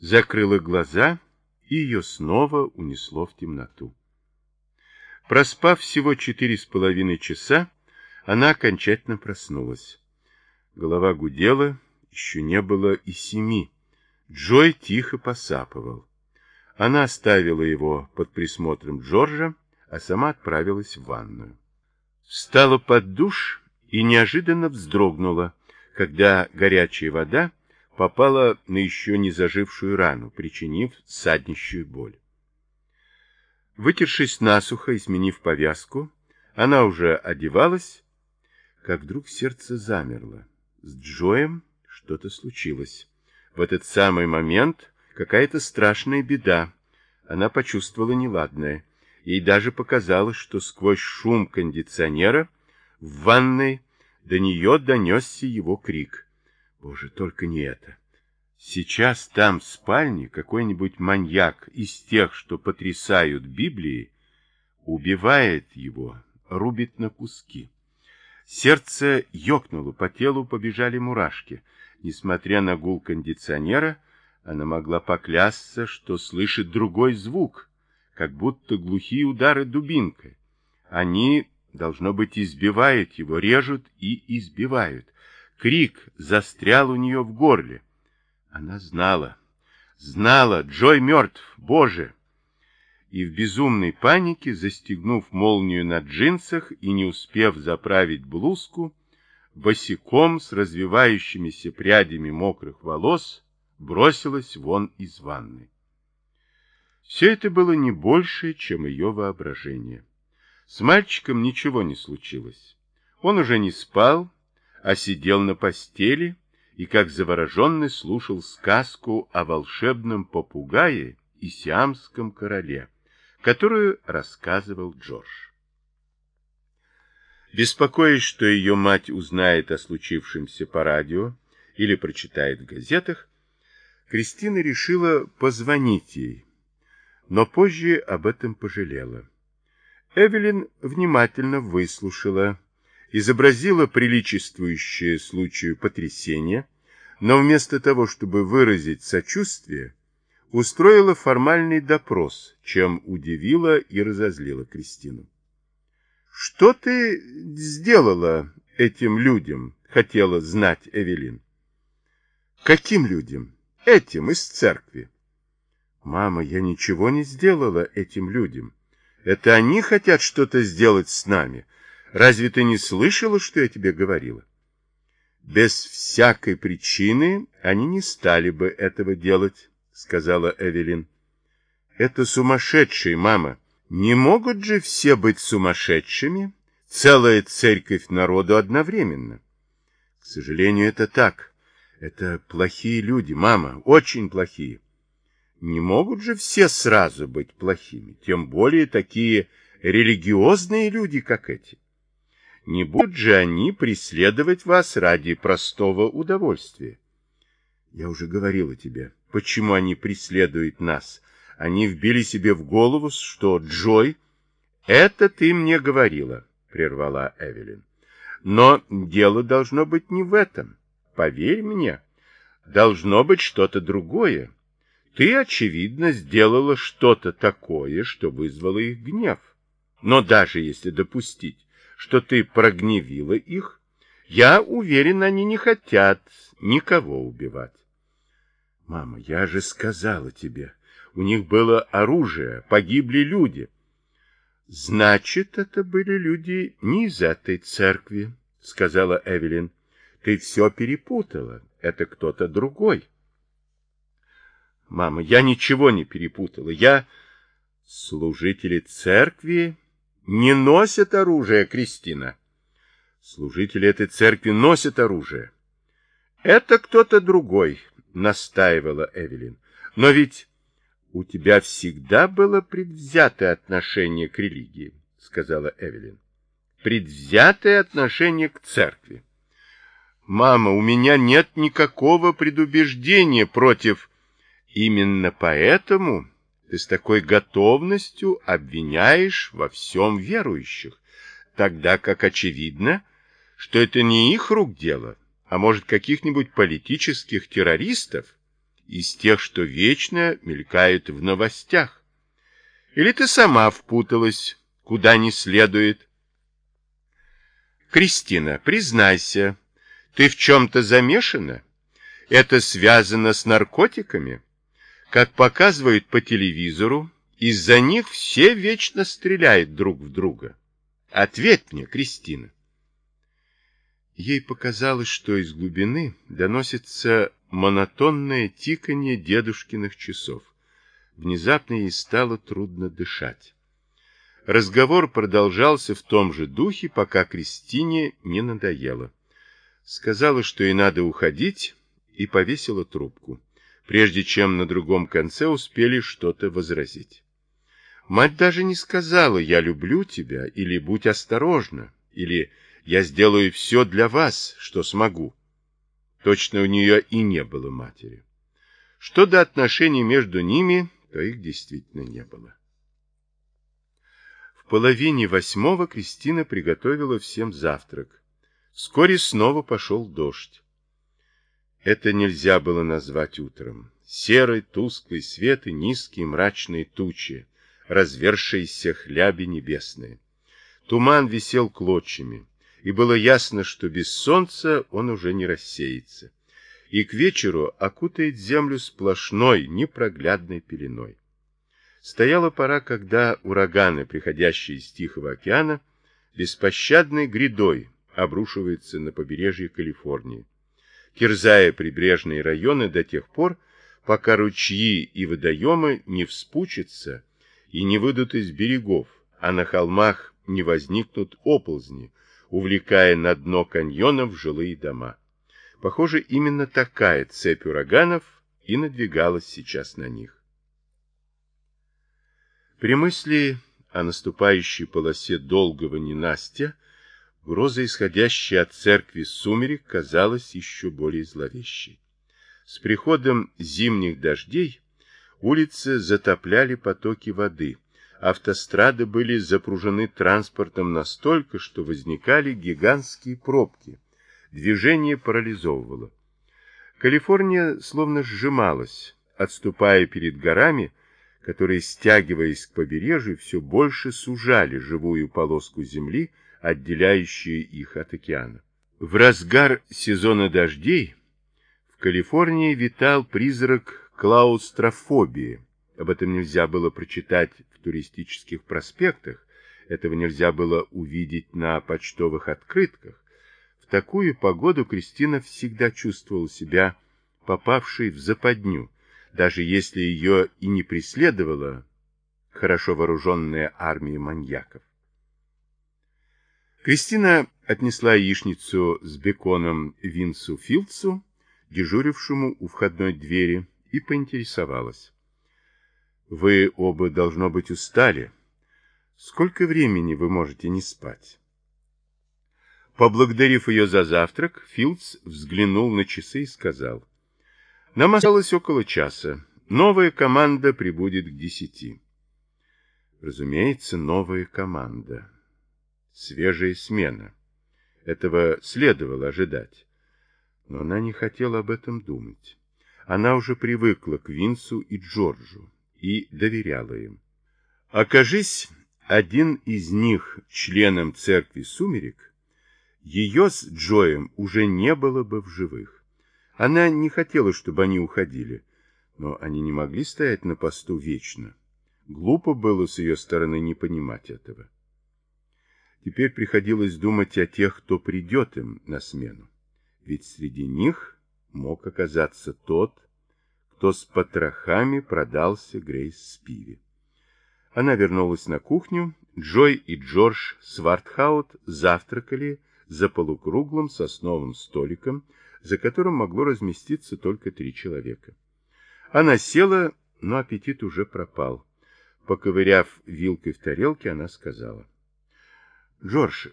закрыла глаза, и ее снова унесло в темноту. Проспав всего четыре с половиной часа, она окончательно проснулась. Голова гудела, еще не было и семи. Джой тихо посапывал. Она оставила его под присмотром Джорджа, а сама отправилась в ванную. Встала под душ и неожиданно вздрогнула, когда горячая вода попала на еще не зажившую рану, причинив саднищую боль. Вытершись насухо и сменив повязку, она уже одевалась, как вдруг сердце замерло. С Джоем что-то случилось. В этот самый момент какая-то страшная беда. Она почувствовала неладное. Ей даже показалось, что сквозь шум кондиционера в ванной до нее донесся его крик. Боже, только не это. Сейчас там в спальне какой-нибудь маньяк из тех, что потрясают Библии, убивает его, рубит на куски. Сердце ёкнуло, по телу побежали мурашки. Несмотря на гул кондиционера, она могла поклясться, что слышит другой звук, как будто глухие удары дубинкой. Они, должно быть, избивают его, режут и избивают. Крик застрял у нее в горле. Она знала, знала, Джой мертв, Боже! И в безумной панике, застегнув молнию на джинсах и не успев заправить блузку, босиком с развивающимися прядями мокрых волос бросилась вон из ванны. Все это было не больше, чем ее воображение. С мальчиком ничего не случилось. Он уже не спал, а сидел на постели и, как завороженный, слушал сказку о волшебном попугае и сиамском короле, которую рассказывал Джордж. Беспокоясь, что ее мать узнает о случившемся по радио или прочитает в газетах, Кристина решила позвонить ей, но позже об этом пожалела. Эвелин внимательно выслушала, изобразила приличествующее случаю потрясение, но вместо того, чтобы выразить сочувствие, устроила формальный допрос, чем удивила и разозлила Кристину. «Что ты сделала этим людям?» — хотела знать Эвелин. «Каким людям?» «Этим из церкви». «Мама, я ничего не сделала этим людям. Это они хотят что-то сделать с нами. Разве ты не слышала, что я тебе говорила?» «Без всякой причины они не стали бы этого делать», — сказала Эвелин. «Это сумасшедшие, мама. Не могут же все быть сумасшедшими, целая церковь народу одновременно. К сожалению, это так. Это плохие люди, мама, очень плохие. Не могут же все сразу быть плохими, тем более такие религиозные люди, как эти. Не будут же они преследовать вас ради простого удовольствия. Я уже говорила тебе, почему они преследуют нас, они вбили себе в голову, что Джой... Это ты мне говорила, прервала Эвелин. Но дело должно быть не в этом. Поверь мне, должно быть что-то другое. Ты, очевидно, сделала что-то такое, что вызвало их гнев. Но даже если допустить, что ты прогневила их, я уверен, они не хотят никого убивать. Мама, я же сказала тебе, у них было оружие, погибли люди. Значит, это были люди не из этой церкви, сказала Эвелин. Ты все перепутала. Это кто-то другой. Мама, я ничего не перепутала. Я... Служители церкви не носят оружие, Кристина. Служители этой церкви носят оружие. Это кто-то другой, настаивала Эвелин. Но ведь у тебя всегда было предвзятое отношение к религии, сказала Эвелин. Предвзятое отношение к церкви. Мама, у меня нет никакого предубеждения против... Именно поэтому ты с такой готовностью обвиняешь во всем верующих, тогда как очевидно, что это не их рук дело, а может каких-нибудь политических террористов, из тех, что вечно мелькают в новостях? Или ты сама впуталась, куда не следует? Кристина, признайся, ты в чем-то замешана? Это связано с наркотиками? Как показывают по телевизору, из-за них все вечно стреляют друг в друга. Ответь мне, Кристина. Ей показалось, что из глубины доносится монотонное тиканье дедушкиных часов. Внезапно ей стало трудно дышать. Разговор продолжался в том же духе, пока Кристине не надоело. Сказала, что ей надо уходить, и повесила трубку, прежде чем на другом конце успели что-то возразить. Мать даже не сказала «я люблю тебя» или «будь осторожна» или «я сделаю все для вас, что смогу». Точно у нее и не было матери. Что до отношений между ними, то их действительно не было половине восьмого Кристина приготовила всем завтрак. Вскоре снова пошел дождь. Это нельзя было назвать утром. Серый, тусклый свет и низкие мрачные тучи, развершиеся хляби небесные. Туман висел клочьями, и было ясно, что без солнца он уже не рассеется, и к вечеру окутает землю сплошной, непроглядной пеленой. Стояла пора, когда ураганы, приходящие из Тихого океана, беспощадной грядой обрушиваются на побережье Калифорнии, терзая прибрежные районы до тех пор, пока ручьи и водоемы не вспучатся и не выйдут из берегов, а на холмах не возникнут оползни, увлекая на дно каньонов жилые дома. Похоже, именно такая цепь ураганов и надвигалась сейчас на них. При мысли о наступающей полосе долгого ненастья, гроза, исходящая от церкви сумерек, казалась еще более зловещей. С приходом зимних дождей улицы затопляли потоки воды, автострады были запружены транспортом настолько, что возникали гигантские пробки, движение парализовывало. Калифорния словно сжималась, отступая перед горами, которые, стягиваясь к побережью, все больше сужали живую полоску земли, отделяющую их от океана. В разгар сезона дождей в Калифорнии витал призрак клаустрофобии. Об этом нельзя было прочитать в туристических проспектах, этого нельзя было увидеть на почтовых открытках. В такую погоду Кристина всегда чувствовала себя попавшей в западню, даже если ее и не преследовала хорошо вооруженная армия маньяков. Кристина отнесла яичницу с беконом Винсу Филдсу, дежурившему у входной двери, и поинтересовалась. «Вы оба, должно быть, устали. Сколько времени вы можете не спать?» Поблагодарив ее за завтрак, Филдс взглянул на часы и сказал. Нам осталось около часа. Новая команда прибудет к десяти. Разумеется, новая команда. Свежая смена. Этого следовало ожидать. Но она не хотела об этом думать. Она уже привыкла к Винсу и Джорджу и доверяла им. Окажись один из них членом церкви сумерек, ее с Джоем уже не было бы в живых. Она не хотела, чтобы они уходили, но они не могли стоять на посту вечно. Глупо было с ее стороны не понимать этого. Теперь приходилось думать о тех, кто придет им на смену. Ведь среди них мог оказаться тот, кто с потрохами продался Грейс Спиви. Она вернулась на кухню. Джой и Джордж Свартхаут завтракали за полукруглым сосновым столиком, за которым могло разместиться только три человека. Она села, но аппетит уже пропал. Поковыряв вилкой в тарелке, она сказала. — Джордж,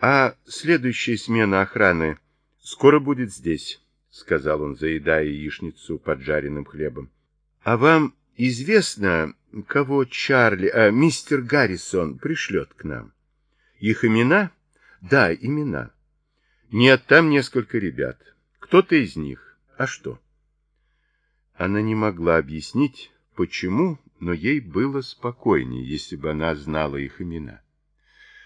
а следующая смена охраны скоро будет здесь, — сказал он, заедая яичницу поджаренным хлебом. — А вам известно, кого Чарли, а, мистер Гаррисон пришлет к нам? Их имена? Да, имена. Нет, там несколько ребят. Кто-то из них. А что? Она не могла объяснить, почему, но ей было спокойнее, если бы она знала их имена.